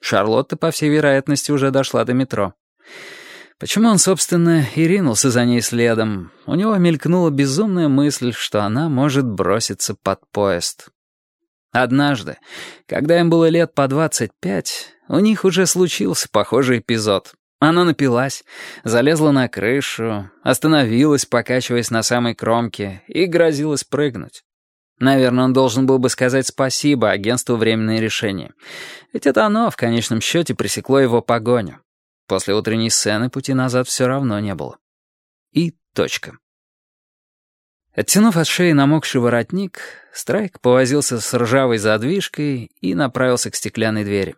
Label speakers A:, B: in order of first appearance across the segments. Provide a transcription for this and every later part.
A: Шарлотта, по всей вероятности, уже дошла до метро. Почему он, собственно, и ринулся за ней следом? У него мелькнула безумная мысль, что она может броситься под поезд. Однажды, когда им было лет по двадцать пять, у них уже случился похожий эпизод. Она напилась, залезла на крышу, остановилась, покачиваясь на самой кромке, и грозилась прыгнуть. Наверное, он должен был бы сказать спасибо агентству «Временное решение». Ведь это оно, в конечном счете, пресекло его погоню. После утренней сцены пути назад все равно не было. И точка. Оттянув от шеи намокший воротник, Страйк повозился с ржавой задвижкой и направился к стеклянной двери.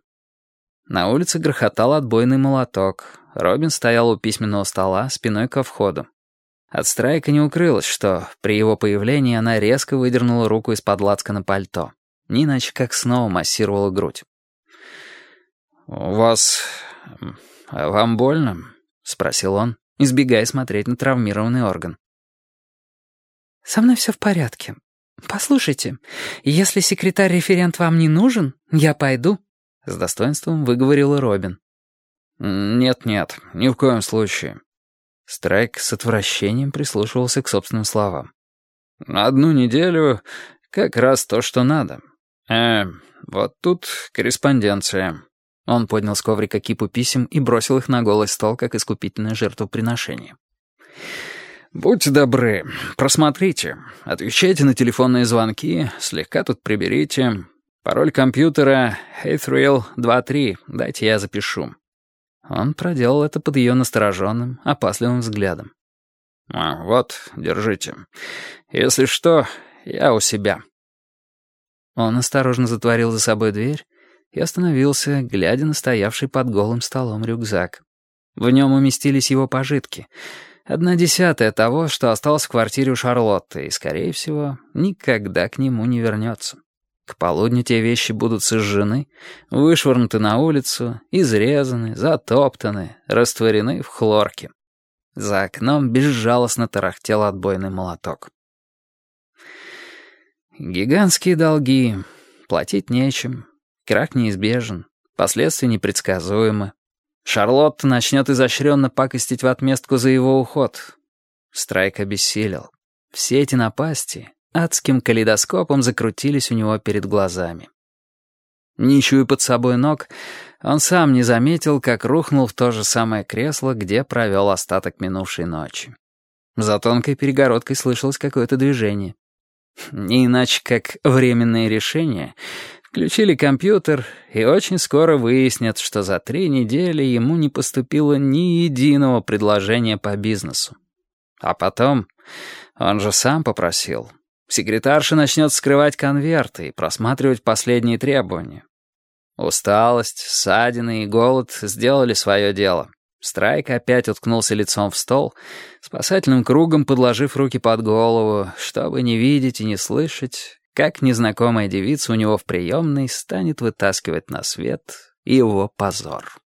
A: На улице грохотал отбойный молоток. Робин стоял у письменного стола, спиной ко входу. От Страйка не укрылось, что при его появлении она резко выдернула руку из-под на пальто. Не иначе как снова массировала грудь. «У вас «А «Вам больно?» — спросил он, избегая смотреть на травмированный орган.
B: «Со мной все в порядке. Послушайте, если секретарь-референт вам не нужен, я пойду», — с достоинством выговорила Робин.
A: «Нет-нет, ни в коем случае». Страйк с отвращением прислушивался к собственным словам. «Одну неделю как раз то, что надо. Э, вот тут корреспонденция». Он поднял с коврика кипу писем и бросил их на голый стол, как искупительное жертвоприношение. «Будьте добры, просмотрите, отвечайте на телефонные звонки, слегка тут приберите. Пароль компьютера Heathrail 23, дайте я запишу». Он проделал это под ее настороженным, опасливым взглядом. «А, «Вот, держите. Если что, я у себя». Он осторожно затворил за собой дверь и остановился, глядя на стоявший под голым столом рюкзак. В нем уместились его пожитки. Одна десятая того, что осталось в квартире у Шарлотты, и, скорее всего, никогда к нему не вернется. К полудню те вещи будут сожжены, вышвырнуты на улицу, изрезаны, затоптаны, растворены в хлорке. За окном безжалостно тарахтел отбойный молоток. Гигантские долги, платить нечем, Крах неизбежен, последствия непредсказуемы. Шарлотта начнет изощренно пакостить в отместку за его уход. Страйк обессилел. Все эти напасти адским калейдоскопом закрутились у него перед глазами. Не чуя под собой ног, он сам не заметил, как рухнул в то же самое кресло, где провел остаток минувшей ночи. За тонкой перегородкой слышалось какое-то движение. Не иначе, как временное решение, Включили компьютер, и очень скоро выяснят, что за три недели ему не поступило ни единого предложения по бизнесу. А потом, он же сам попросил, секретарша начнет скрывать конверты и просматривать последние требования. Усталость, ссадины и голод сделали свое дело. Страйк опять уткнулся лицом в стол, спасательным кругом подложив руки под голову, чтобы не видеть и не слышать, как незнакомая девица у него в приемной станет вытаскивать на свет его позор.